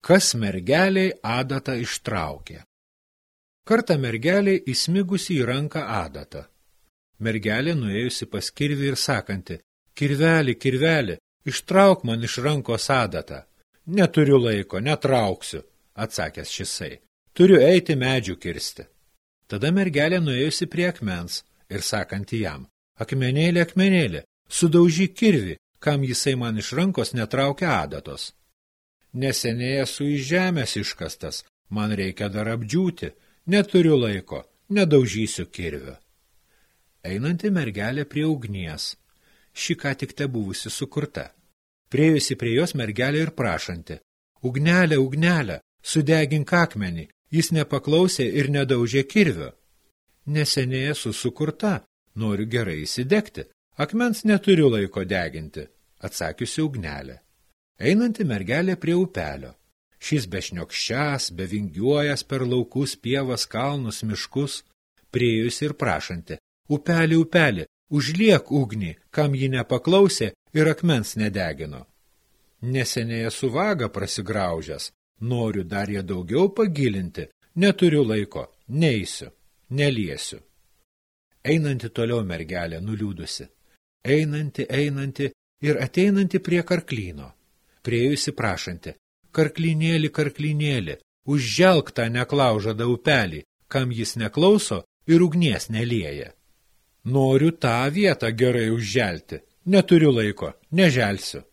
kas mergeliai adatą ištraukė. Kartą mergeliai įsmigusi į ranką adatą. Mergelė nuėjusi pas kirvį ir sakanti, kirvelį, kirvelį, ištrauk man iš rankos adatą. Neturiu laiko, netrauksiu, atsakęs šisai. Turiu eiti medžių kirsti. Tada mergelė nuėjusi prie akmens ir sakanti jam, akmenėlė, akmenėlė, sudaužy kirvi, kam jisai man iš rankos netraukia adatos. Neseniai esu iš žemės iškastas, man reikia dar apdžiūti, neturiu laiko, nedaužysiu kirvio. Einanti mergelė prie ugnies, ši ką tik te buvusi sukurta. Priejusi prie jos mergelė ir prašanti, ugnelė, ugnelė, sudegink akmenį, jis nepaklausė ir nedaužė kirvio. Neseniai esu sukurta, noriu gerai įsidegti, akmens neturiu laiko deginti, atsakiusi ugnelė einanti mergelė prie upelio. Šis bešniokščias, bevingiuojas per laukus, pievas, kalnus, miškus, priejusi ir prašanti, upelį, upelį, užliek ugnį, kam ji nepaklausė ir akmens nedegino. Neseniai esu vagą prasigraužęs, noriu dar ją daugiau pagilinti, neturiu laiko, neįsiu, neliesiu. Einanti toliau mergelė nuliūdusi, einanti, einanti ir ateinanti prie karklyno priejusi prašanti, karklinėlį, karklinėlį, užželk tą neklaužadą upelį, kam jis neklauso ir ugnies nelieja. Noriu tą vietą gerai užželti, neturiu laiko, neželsiu.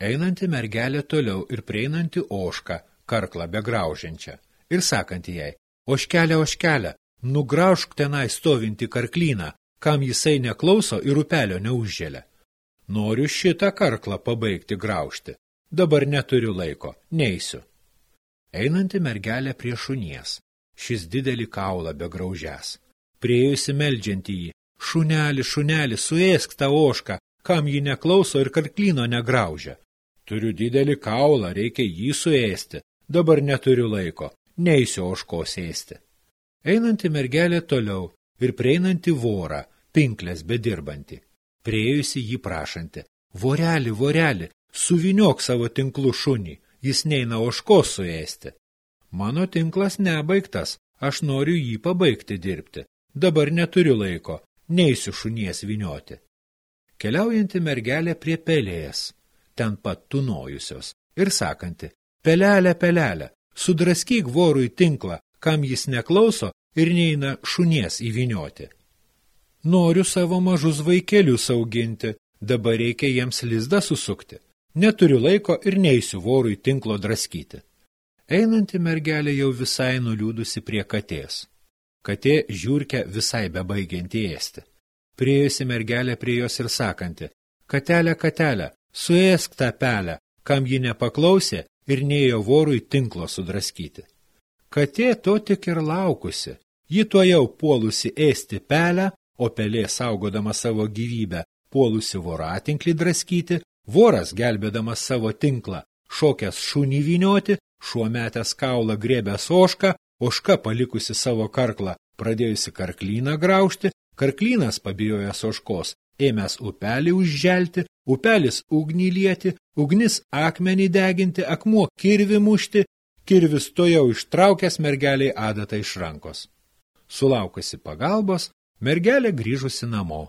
Einanti mergelė toliau ir prieinanti ošką, karklą begraužiančią, ir sakanti jai, oškelė, oškelė, nugraužk tenai stovinti karklyną, kam jisai neklauso ir upelio neužželia. Noriu šitą karklą pabaigti graužti, dabar neturiu laiko, neisiu. Einanti mergelė prie šunies, šis didelį kaulą be graužęs. Priejusi meldžianti jį, šuneli, šuneli, suėsk tą ošką, kam jį neklauso ir karklyno negraužia. Turiu didelį kaulą, reikia jį suėsti, dabar neturiu laiko, neisiu oškos ėsti. Einanti mergelė toliau ir prieinanti vorą, pinklės bedirbanti. Priejusi jį prašanti, voreli, voreli, Suviniok savo tinklų šunį, jis neina oškos suėsti. Mano tinklas nebaigtas, aš noriu jį pabaigti dirbti. Dabar neturiu laiko, neįsiu šunies vinioti. Keliaujanti mergelė prie pelės, ten pat tunojusios, ir sakanti, pelelė, pelelė, sudraskyk vorui tinklą, kam jis neklauso ir neina šunies įvinioti. Noriu savo mažus vaikelius auginti, dabar reikia jiems lizdą susukti. Neturiu laiko ir neįsiu vorui tinklo draskyti. Einanti mergelė jau visai nuliūdusi prie katės. Katė žiūrkia visai bebaigianti ėsti. Priejusi mergelė prie jos ir sakanti, katelė, katelė, suėsk tą pelę, kam ji nepaklausė ir neėjo vorui tinklo sudraskyti. Katė to tik ir laukusi, ji tuo jau puolusi ėsti pelę, o pelė saugodama savo gyvybę puolusi voratinklį draskyti, Voras, gelbėdamas savo tinklą, šokęs šunį vinioti, šuo metęs kaulą grėbęs ošką, oška palikusi savo karklą, pradėjusi karklyną graužti, karklynas pabijojęs oškos, ėmęs upelį užželti, upelis ugnį lieti, ugnis akmenį deginti, akmuo kirvi mušti, kirvis to jau ištraukęs mergeliai adatą iš rankos. Sulaukusi pagalbos, mergelė grįžusi namo,